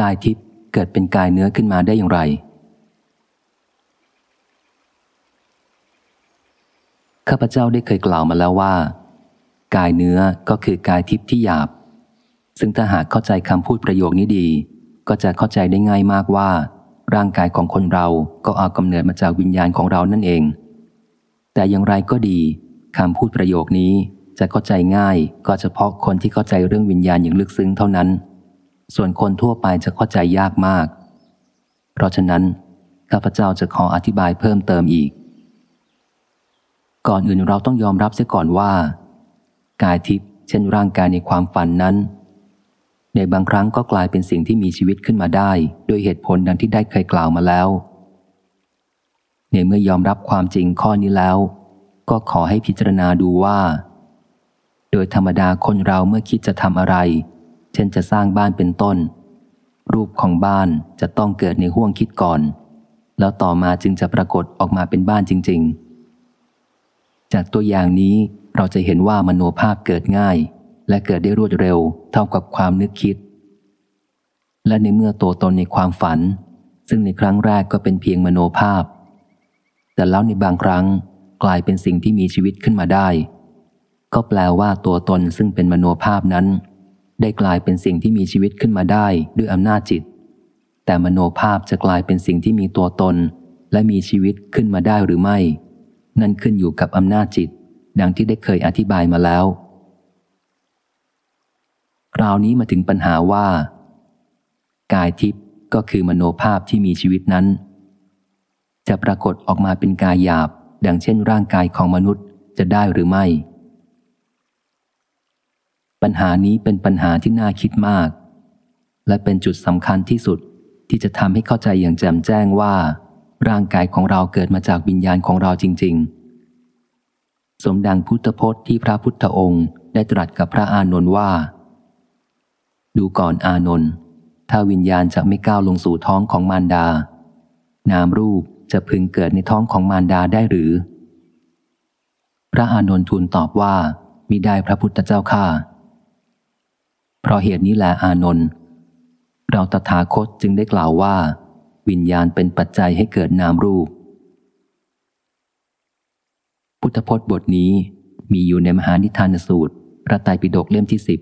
กายทิพย์เกิดเป็นกายเนื้อขึ้นมาได้อย่างไร ข้าพเจ้าได้เคยกล่าวมาแล้วว่า กายเนื้อก็คือกายทิพย์ที่หยาบ ซึ่งถ้าหากเข้าใจคำพูดประโยคนี้ดี ก็จะเข้าใจได้ง่ายมากว่า ร่างกายของคนเราก็เอากำเนิดมาจากวิญญาณของเรานั่นเอง แต่อย่างไรก็ดีคำพูดประโยคนี้จะเข้าใจง่ายก็เฉพาะคนที่เข้าใจเรื่องวิญญาณอย่างลึกซึ้งเท่านั้น ส่วนคนทั่วไปจะเข้าใจยากมาก เพราะฉะนั้นข้าพเจ้าจะขออธิบายเพิ่มเติมอีก ก่อนอื่นเราต้องยอมรับเสียก่อนว่า กายทิพย์เช่นร่างกายในความฝันนั้น ในบางครั้งก็กลายเป็นสิ่งที่มีชีวิตขึ้นมาได้ด้วยเหตุผลดังที่ได้เคยกล่าวมาแล้ว ในเมื่อยอมรับความจริงข้อนี้แล้ว ก็ขอให้พิจารณาดูว่า โดยธรรมดาคนเราเมื่อคิดจะทำอะไร ช่นจะสร้างบ้านเป็นต้น รูปของบ้านจะต้องเกิดในห่วงคิดก่อน แล้วต่อมาจึงจะปรากฏออกมาเป็นบ้านจริง ๆ จากตัวอย่างนี้เราจะเห็นว่ามโนภาพเกิดง่าย และเกิดได้รวดเร็วเท่ากับความนึกคิด และในเมื่อตัวตนในความฝัน ซึ่งในครั้งแรกก็เป็นเพียงมโนภาพ แต่แล้วในบางครั้งกลายเป็นสิ่งที่มีชีวิตขึ้นมาได้ ก็แปลว่าตัวตนซึ่งเป็นมโนภาพนั้น ได้กลายเป็นสิ่งที่มีชีวิตขึ้นมาได้ด้วยอำนาจจิต แต่มโนภาพจะกลายเป็นสิ่งที่มีตัวตน และมีชีวิตขึ้นมาได้หรือไม่ นั่นขึ้นอยู่กับอำนาจจิต ดังที่ได้เคยอธิบายมาแล้ว คราวนี้มาถึงปัญหาว่า กายทิพย์ก็คือมโนภาพที่มีชีวิตนั้น จะปรากฏออกมาเป็นกายหยาบ ดังเช่นร่างกายของมนุษย์จะได้หรือไม่ ปัญหานี้เป็นปัญหาที่น่าคิดมาก และเป็นจุดสำคัญที่สุดที่จะทำให้เข้าใจอย่างแจ่มแจ้งว่า ร่างกายของเราเกิดมาจากวิญญาณของเราจริง ๆ สมดังพุทธพจน์ที่พระพุทธองค์ได้ตรัสกับพระอานนท์ว่า ดูก่อนอานนท์ถ้าวิญญาณจะไม่ก้าวลงสู่ท้องของมารดา นามรูปจะพึงเกิดในท้องของมารดาได้หรือ พระอานนท์ทูลตอบว่ามิได้พระพุทธเจ้าข้า เพราะเหตุนี้แหละอานนท์เราตถาคตจึงได้กล่าวว่า วิญญาณเป็นปัจจัยให้เกิดนามรูป พุทธพจน์บทนี้มีอยู่ในมหานิทานสูตร พระไตรปิฎกเล่มที่สิบ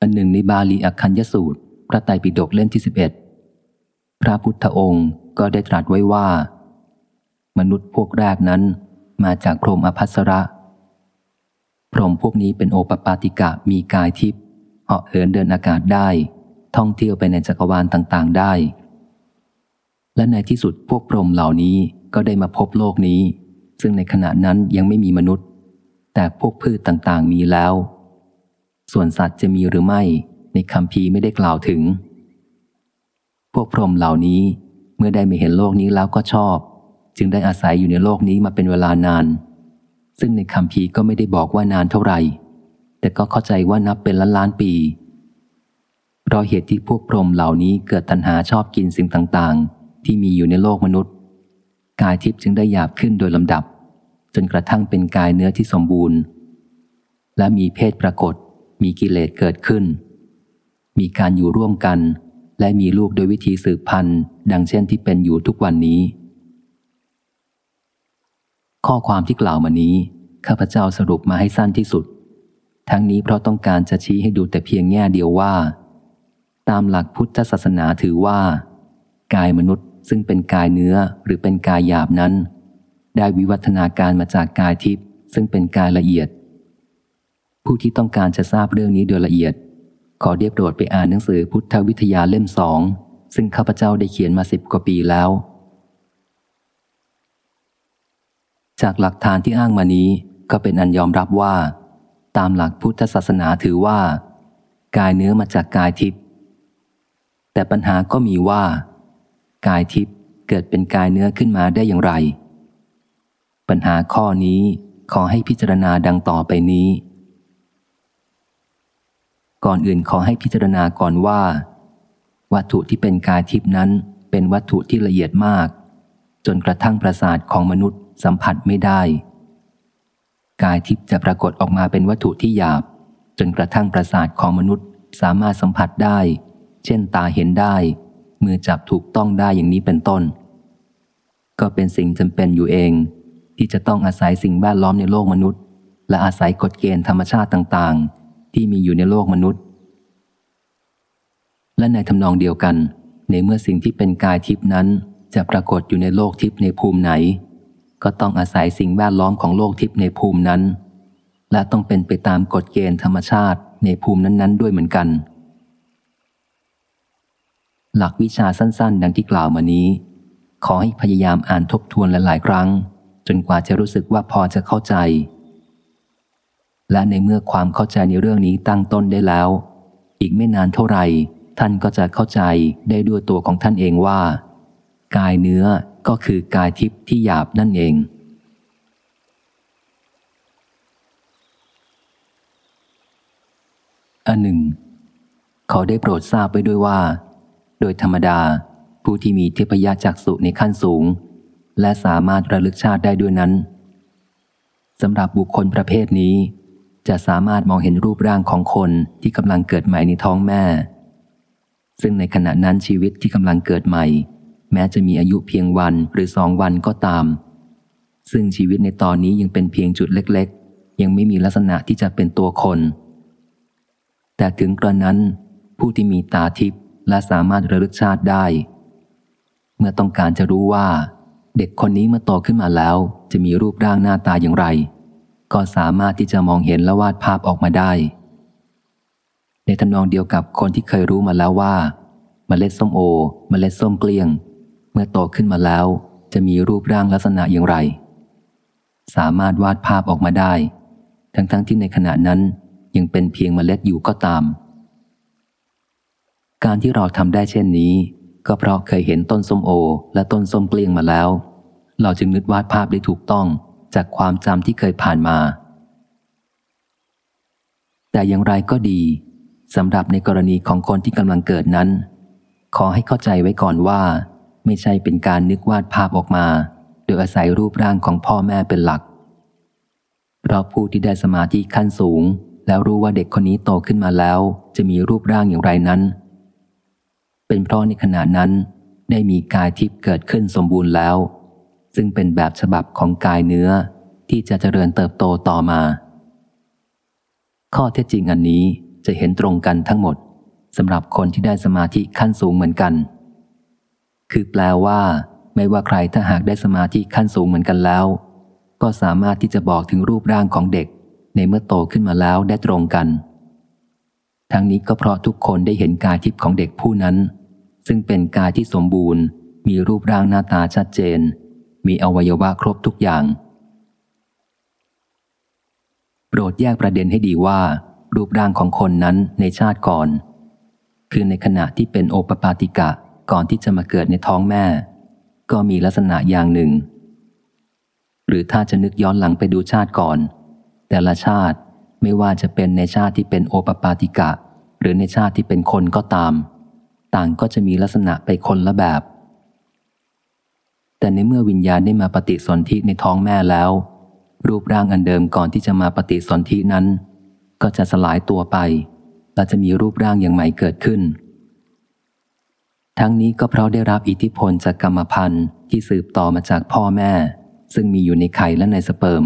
อันหนึ่งในบาลีอักคัญยสูตร พระไตรปิฎกเล่มที่สิบเอ็ดพระพุทธองค์ก็ได้ตรัสไว้ว่า มนุษย์พวกแรกนั้นมาจากพรหมอภัสระ พรหมพวกนี้เป็นโอปปาติกะมีกายทิพย์เหาะเหินเดินอากาศได้ ท่องเที่ยวไปในจักรวาลต่างๆ ได้ และในที่สุดพวกพรหมเหล่านี้ก็ได้มาพบโลกนี้ ซึ่งในขณะนั้นยังไม่มีมนุษย์ แต่พวกพืชต่างๆมีแล้ว ส่วนสัตว์จะมีหรือไม่ในคำพีไม่ได้กล่าวถึง พวกพรหมเหล่านี้เมื่อได้มาเห็นโลกนี้แล้วก็ชอบ จึงได้อาศัยอยู่ในโลกนี้มาเป็นเวลานาน ซึ่งในคำพีก็ไม่ได้บอกว่านานเท่าไหร่ แต่ก็เข้าใจว่านับเป็นล้านล้านปีเพราะเหตุที่พวกพรหมเหล่านี้เกิดตัณหาชอบกินสิ่งต่างๆ ที่มีอยู่ในโลกมนุษย์ กายทิพย์จึงได้หยาบขึ้นโดยลำดับ จนกระทั่งเป็นกายเนื้อที่สมบูรณ์ และมีเพศปรากฏ มีกิเลสเกิดขึ้น มีการอยู่ร่วมกัน และมีลูกโดยวิธีสืบพันธุ์ ดังเช่นที่เป็นอยู่ทุกวันนี้ ข้อความที่กล่าวมานี้ ข้าพเจ้าสรุปมาให้สั้นที่สุด ทั้งนี้เพราะต้องการจะชี้ให้ดูแต่เพียงแง่เดียวว่า ตามหลักพุทธศาสนาถือว่า กายมนุษย์ซึ่งเป็นกายเนื้อหรือเป็นกายหยาบนั้น ได้วิวัฒนาการมาจากกายทิพย์ซึ่งเป็นกายละเอียด ผู้ที่ต้องการจะทราบเรื่องนี้โดยละเอียด ขอเรียบโดดไปอ่านหนังสือพุทธวิทยาเล่มสองซึ่งข้าพเจ้าได้เขียนมาสิบกว่าปีแล้ว จากหลักฐานที่อ้างมานี้ก็เป็นอันยอมรับว่า ตามหลักพุทธศาสนาถือว่า กายเนื้อมาจากกายทิพย์แต่ปัญหาก็มีว่า กายทิพย์เกิดเป็นกายเนื้อขึ้นมาได้อย่างไร ปัญหาข้อนี้ขอให้พิจารณาดังต่อไปนี้ ก่อนอื่นขอให้พิจารณาก่อนว่า วัตถุที่เป็นกายทิพย์นั้นเป็นวัตถุที่ละเอียดมาก จนกระทั่งประสาทของมนุษย์ สัมผัสไม่ได้ กายทิพย์จะปรากฏออกมาเป็นวัตถุที่หยาบ จนกระทั่งประสาทของมนุษย์สามารถสัมผัสได้ เช่นตาเห็นได้ มือจับถูกต้องได้อย่างนี้เป็นต้น ก็เป็นสิ่งจำเป็นอยู่เอง ที่จะต้องอาศัยสิ่งแวดล้อมในโลกมนุษย์ และอาศัยกฎเกณฑ์ธรรมชาติต่างๆ ที่มีอยู่ในโลกมนุษย์ และในทำนองเดียวกัน ในเมื่อสิ่งที่เป็นกายทิพนั้นจะปรากฏอยู่ในโลกทิพในภูมิไหน ก็ต้องอาศัยสิ่งแวดล้อมของโลกทิพย์ในภูมินั้น และต้องเป็นไปตามกฎเกณฑ์ธรรมชาติในภูมินั้น ๆ ด้วยเหมือนกัน หลักวิชาสั้น ๆ ดังที่กล่าวมานี้ ขอให้พยายามอ่านทบทวนหลายๆครั้ง จนกว่าจะรู้สึกว่าพอจะเข้าใจ และในเมื่อความเข้าใจในเรื่องนี้ตั้งต้นได้แล้ว อีกไม่นานเท่าไหร่ท่านก็จะเข้าใจได้ด้วยตัวของท่านเองว่า กายเนื้อ ก็คือกายทิพย์ที่หยาบนั่นเอง อันหนึ่ง เขาได้โปรดทราบไปด้วยว่า โดยธรรมดา ผู้ที่มีเทพยาจักษุในขั้นสูง และสามารถระลึกชาติได้ด้วยนั้นสำหรับบุคคลประเภทนี้ จะสามารถมองเห็นรูปร่างของคนที่กำลังเกิดใหม่ในท้องแม่ ซึ่งในขณะนั้นชีวิตที่กำลังเกิดใหม่ แม้จะมีอายุเพียงวันหรือสองวันก็ตาม ซึ่งชีวิตในตอนนี้ยังเป็นเพียงจุดเล็ก ๆ ยังไม่มีลักษณะที่จะเป็นตัวคน แต่ถึงกระนั้น ผู้ที่มีตาทิพย์และสามารถระลึกชาติได้ เมื่อต้องการจะรู้ว่า เด็กคนนี้เมื่อโตขึ้นมาแล้ว จะมีรูปร่างหน้าตาอย่างไร ก็สามารถที่จะมองเห็นและวาดภาพออกมาได้ ในทำนองเดียวกับคนที่เคยรู้มาแล้วว่าเมล็ดส้มโอเมล็ดส้มเกลี้ยง มื่อโตขึ้นมาแล้ว จะมีรูปร่างลักษณะอย่างไร สามารถวาดภาพออกมาได้ ทั้งๆทที่ในขณะนั้นยังเป็นเพียงเมล็ดอยู่ก็ตาม การที่เราทำได้เช่นนี้ ก็เพราะเคยเห็นต้นส้มโอ และต้นส้มเกลี้ยงมาแล้ว เราจึงนึกวาดภาพได้ถูกต้องจากความจำที่เคยผ่านมา แต่อย่างไรก็ดีสำหรับในกรณีของคนที่กำลังเกิดนั้น ขอให้เข้าใจไว้ก่อนว่า ไม่ใช่เป็นการนึกวาดภาพออกมา โดยอาศัยรูปร่างของพ่อแม่เป็นหลัก เพราะผู้ที่ได้สมาธิขั้นสูง แล้วรู้ว่าเด็กคนนี้โตขึ้นมาแล้ว จะมีรูปร่างอย่างไรนั้น เป็นเพราะในขณะนั้น ได้มีกายทิพย์เกิดขึ้นสมบูรณ์แล้ว ซึ่งเป็นแบบฉบับของกายเนื้อที่จะเจริญเติบโตต่อมา ข้อเท็จจริงอันนี้จะเห็นตรงกันทั้งหมดสำหรับคนที่ได้สมาธิขั้นสูงเหมือนกัน คือแปลว่า ไม่ว่าใครถ้าหากได้สมาธิขั้นสูงเหมือนกันแล้ว ก็สามารถที่จะบอกถึงรูปร่างของเด็ก ในเมื่อโตขึ้นมาแล้วได้ตรงกัน ทั้งนี้ก็เพราะทุกคนได้เห็นกายทิพย์ของเด็กผู้นั้น ซึ่งเป็นกายที่สมบูรณ์ มีรูปร่างหน้าตาชัดเจน มีอวัยวะครบทุกอย่างโปรดแยกประเด็นให้ดีว่า รูปร่างของคนนั้นในชาติก่อน คือในขณะที่เป็นโอปปาติกะ ก่อนที่จะมาเกิดในท้องแม่ ก็มีลักษณะอย่างหนึ่ง หรือถ้าจะนึกย้อนหลังไปดูชาติก่อน แต่ละชาติไม่ว่าจะเป็นในชาติที่เป็นโอปปาติกะ หรือในชาติที่เป็นคนก็ตาม ต่างก็จะมีลักษณะไปคนละแบบ แต่ในเมื่อวิญญาณได้มาปฏิสนธิในท้องแม่แล้ว รูปร่างอันเดิมก่อนที่จะมาปฏิสนธินั้น ก็จะสลายตัวไปและจะมีรูปร่างอย่างใหม่เกิดขึ้น ทั้งนี้ก็เพราะได้รับอิทธิพลจากกรรมพันธุ์ที่สืบต่อมาจากพ่อแม่ ซึ่งมีอยู่ในไข่และในสเปิร์ม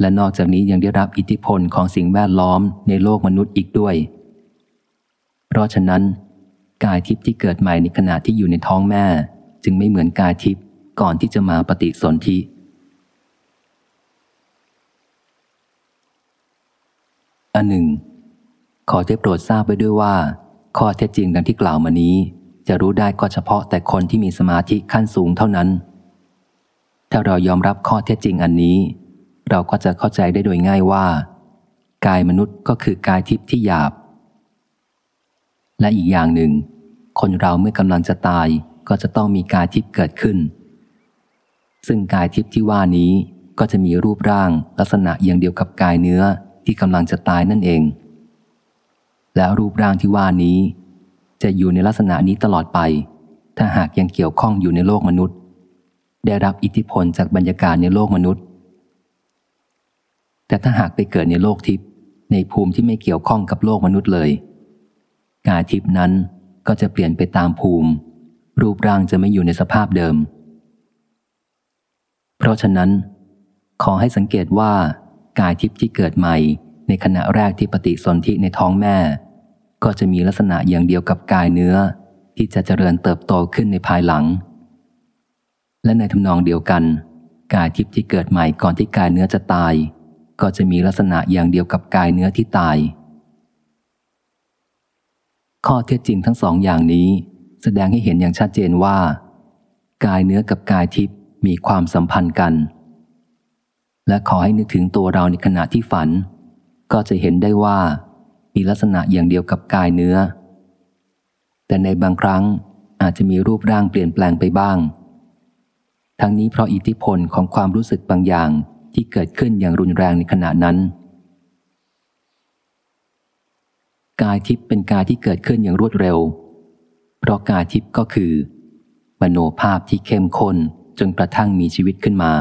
และนอกจากนี้ยังได้รับอิทธิพลของสิ่งแวดล้อมในโลกมนุษย์อีกด้วย เพราะฉะนั้น กายทิพย์ที่เกิดใหม่ในขณะที่อยู่ในท้องแม่ จึงไม่เหมือนกายทิพย์ก่อนที่จะมาปฏิสนธิอันหนึ่ง ขอได้โปรดทราบไปด้วยว่า ข้อเท็จจริงดังที่กล่าวมานี้ จะรู้ได้ก็เฉพาะแต่คนที่มีสมาธิขั้นสูงเท่านั้น ถ้าเรายอมรับข้อเท็จจริงอันนี้ เราก็จะเข้าใจได้โดยง่ายว่า กายมนุษย์ก็คือกายทิพย์ที่หยาบ และอีกอย่างหนึ่ง คนเราเมื่อกำลังจะตายก็จะต้องมีกายทิพย์เกิดขึ้น ซึ่งกายทิพย์ที่ว่านี้ก็จะมีรูปร่างลักษณะอย่างเดียวกับกายเนื้อที่กำลังจะตายนั่นเอง แล้วรูปร่างที่ว่านี้ จะอยู่ในลักษณะนี้ตลอดไป ถ้าหากยังเกี่ยวข้องอยู่ในโลกมนุษย์ ได้รับอิทธิพลจากบรรยากาศในโลกมนุษย์ แต่ถ้าหากไปเกิดในโลกทิพย์ในภูมิที่ไม่เกี่ยวข้องกับโลกมนุษย์เลย กายทิพย์นั้นก็จะเปลี่ยนไปตามภูมิ รูปร่างจะไม่อยู่ในสภาพเดิม เพราะฉะนั้น ขอให้สังเกตว่ากายทิพย์ที่เกิดใหม่ในขณะแรกที่ปฏิสนธิในท้องแม่ ก็จะมีลักษณะอย่างเดียวกับกายเนื้อ ที่จะเจริญเติบโตขึ้นในภายหลัง และในทำนองเดียวกัน กายทิพย์ที่เกิดใหม่ก่อนที่กายเนื้อจะตาย ก็จะมีลักษณะอย่างเดียวกับกายเนื้อที่ตาย ข้อเท็จจริงทั้งสองอย่างนี้ แสดงให้เห็นอย่างชัดเจนว่า กายเนื้อกับกายทิพย์มีความสัมพันธ์กัน และขอให้นึกถึงตัวเราในขณะที่ฝัน ก็จะเห็นได้ว่า มีลักษณะอย่างเดียวกับกายเนื้อ แต่ในบางครั้งอาจจะมีรูปร่างเปลี่ยนแปลงไปบ้าง ทั้งนี้เพราะอิทธิพลของความรู้สึกบางอย่างที่เกิดขึ้นอย่างรุนแรงในขณะนั้น กายทิพย์เป็นกายที่เกิดขึ้นอย่างรวดเร็ว เพราะกายทิพย์ก็คือ มโนภาพที่เข้มข้นจนกระทั่งมีชีวิตขึ้นมา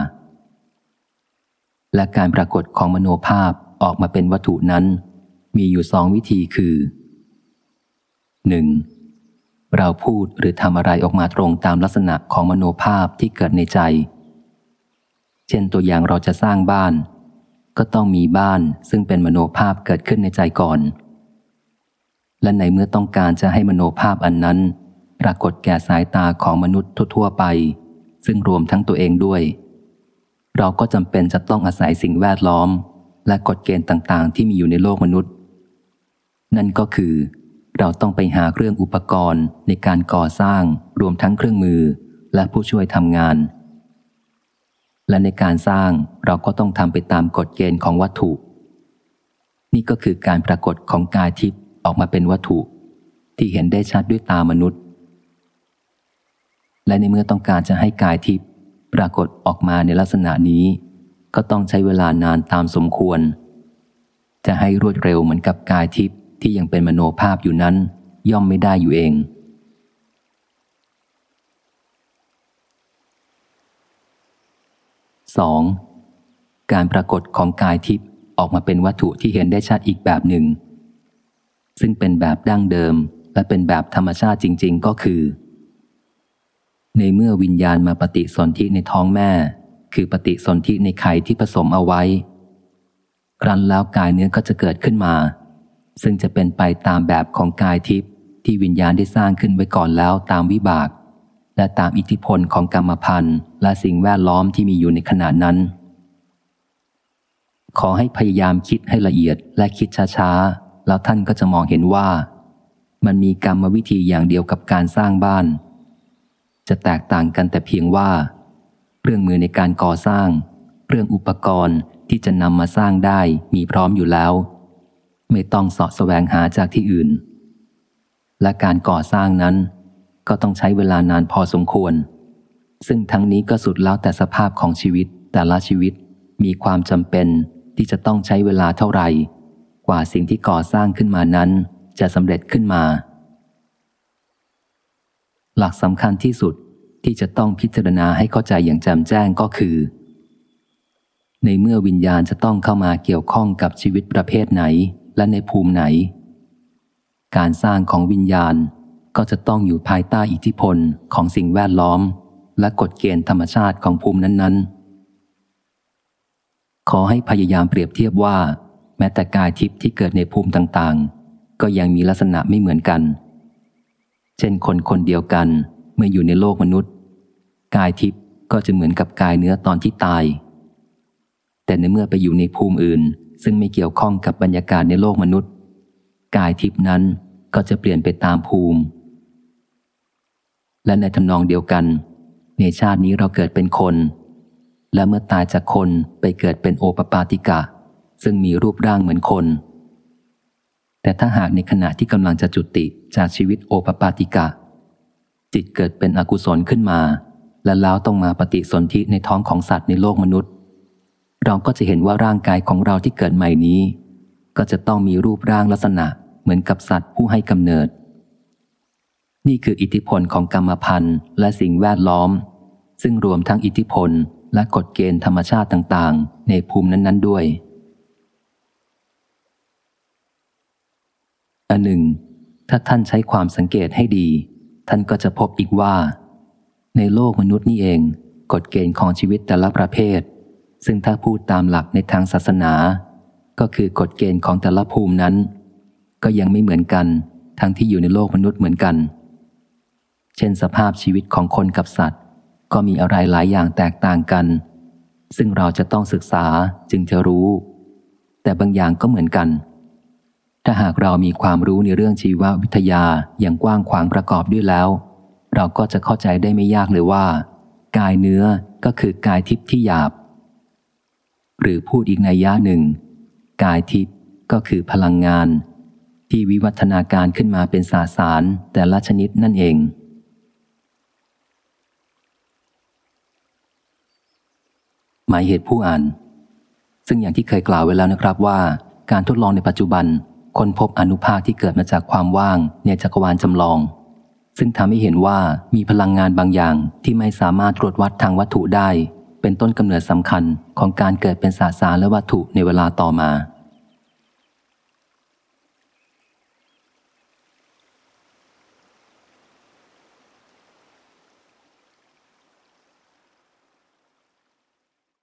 และการปรากฏของมโนภาพออกมาเป็นวัตถุนั้น มีอยู่สองวิธีคือ 1. เราพูดหรือทำอะไรออกมาตรงตามลักษณะของมโนภาพที่เกิดในใจ เช่นตัวอย่างเราจะสร้างบ้าน ก็ต้องมีบ้านซึ่งเป็นมโนภาพเกิดขึ้นในใจก่อน และในเมื่อต้องการจะให้มโนภาพอันนั้น ปรากฏแก่สายตาของมนุษย์ทั่ว ๆ ไป ซึ่งรวมทั้งตัวเองด้วย เราก็จำเป็นจะต้องอาศัยสิ่งแวดล้อม และกฎเกณฑ์ต่างๆ ที่มีอยู่ในโลกมนุษย์ นั่นก็คือ เราต้องไปหาเครื่องอุปกรณ์ในการก่อสร้างรวมทั้งเครื่องมือและผู้ช่วยทำงาน และในการสร้างเราก็ต้องทำไปตามกฎเกณฑ์ของวัตถุ นี่ก็คือการปรากฏของกายทิพย์ออกมาเป็นวัตถุ ที่เห็นได้ชัดด้วยตามนุษย์ และในเมื่อต้องการจะให้กายทิพย์ปรากฏออกมาในลักษณะนี้ ก็ต้องใช้เวลานานตามสมควร จะให้รวดเร็วเหมือนกับกายทิพย์ ที่ยังเป็นมโนภาพอยู่นั้น ย่อมไม่ได้อยู่เอง 2. การปรากฏของกายทิพย์ออกมาเป็นวัตถุที่เห็นได้ชัดอีกแบบหนึ่ง ซึ่งเป็นแบบดั้งเดิมและเป็นแบบธรรมชาติจริง ๆ ก็คือ ในเมื่อวิญญาณมาปฏิสนธิในท้องแม่ คือปฏิสนธิในไข่ที่ผสมเอาไว้ ครั้นแล้วกายเนื้อก็จะเกิดขึ้นมา ซึ่งจะเป็นไปตามแบบของกายทิพย์ที่วิญญาณได้สร้างขึ้นไว้ก่อนแล้วตามวิบาก และตามอิทธิพลของกรรมพันธ์และสิ่งแวดล้อมที่มีอยู่ในขณะนั้น ขอให้พยายามคิดให้ละเอียดและคิดช้าๆ แล้วท่านก็จะมองเห็นว่า มันมีกรรมวิธีอย่างเดียวกับการสร้างบ้าน จะแตกต่างกันแต่เพียงว่า เครื่องมือในการก่อสร้าง เครื่องอุปกรณ์ที่จะนำมาสร้างได้มีพร้อมอยู่แล้ว ไม่ต้องสาะแสวงหาจากที่อื่น และการก่อสร้างนั้น ก็ต้องใช้เวลานานพอสมควร ซึ่งทั้งนี้ก็สุดแล้วแต่สภาพของชีวิตแต่ละชีวิตมีความจำเป็นที่จะต้องใช้เวลาเท่าไหร่ กว่าสิ่งที่ก่อสร้างขึ้นมานั้น จะสำเร็จขึ้นมา หลักสำคัญที่สุดที่จะต้องพิจารณาให้เข้าใจอย่างแจ่มแจ้งก็คือ ในเมื่อวิญญาณจะต้องเข้ามาเกี่ยวข้องกับชีวิตประเภทไหน และในภูมิไหน การสร้างของวิญญาณก็จะต้องอยู่ภายใต้อิทธิพลของสิ่งแวดล้อม และกฎเกณฑ์ธรรมชาติของภูมินั้นๆ ขอให้พยายามเปรียบเทียบว่า แม้แต่กายทิพย์ที่เกิดในภูมิต่างๆ ก็ยังมีลักษณะไม่เหมือนกัน เช่นคนคนเดียวกันเมื่ออยู่ในโลกมนุษย์ กายทิพย์ก็จะเหมือนกับกายเนื้อตอนที่ตาย แต่ในเมื่อไปอยู่ในภูมิอื่น ซึ่งไม่เกี่ยวข้องกับบรรยากาศในโลกมนุษย์ กายทิพนั้นก็จะเปลี่ยนไปตามภูมิ และในทำนองเดียวกัน ในชาตินี้เราเกิดเป็นคน และเมื่อตายจากคนไปเกิดเป็นโอปปาติกะ ซึ่งมีรูปร่างเหมือนคน แต่ถ้าหากในขณะที่กำลังจะจุติจากชีวิตโอปปาติกะ จิตเกิดเป็นอกุศลขึ้นมา และแล้วต้องมาปฏิสนธิในท้องของสัตว์ในโลกมนุษย์ เราก็จะเห็นว่าร่างกายของเราที่เกิดใหม่นี้ ก็จะต้องมีรูปร่างลักษณะเหมือนกับสัตว์ผู้ให้กำเนิด นี่คืออิทธิพลของกรรมพันธ์และสิ่งแวดล้อม ซึ่งรวมทั้งอิทธิพลและกฎเกณฑ์ธรรมชาติต่างๆ ในภูมินั้น ๆ ด้วยอันหนึ่ง ถ้าท่านใช้ความสังเกตให้ดี ท่านก็จะพบอีกว่า ในโลกมนุษย์นี่เอง กฎเกณฑ์ของชีวิตแต่ละประเภท ซึ่งถ้าพูดตามหลักในทางศาสนา ก็คือกฎเกณฑ์ของแต่ละภูมินั้น ก็ยังไม่เหมือนกัน ทั้งที่อยู่ในโลกมนุษย์เหมือนกัน เช่นสภาพชีวิตของคนกับสัตว์ ก็มีอะไรหลายอย่างแตกต่างกัน ซึ่งเราจะต้องศึกษาจึงจะรู้ แต่บางอย่างก็เหมือนกัน ถ้าหากเรามีความรู้ในเรื่องชีววิทยาอย่างกว้างขวางประกอบด้วยแล้ว เราก็จะเข้าใจได้ไม่ยากเลยว่า กายเนื้อก็คือกายทิพย์ที่หยาบ หรือพูดอีกในย่าหนึ่ง กายทิพย์ก็คือพลังงาน ที่วิวัฒนาการขึ้นมาเป็นสาสารแต่ละชนิดนั่นเองหมายเหตุผู้อ่าน ซึ่งอย่างที่เคยกล่าวไว้แล้วนะครับว่า การทดลองในปัจจุบันคนพบอนุภาคที่เกิดมาจากความว่างในจักรวาลจำลอง ซึ่งทำให้เห็นว่ามีพลังงานบางอย่างที่ไม่สามารถตรวจวัดทางวัตถุได้ เป็นต้นกำเนิดสำคัญของการเกิดเป็นสสารและวัตถุในเวลาต่อมา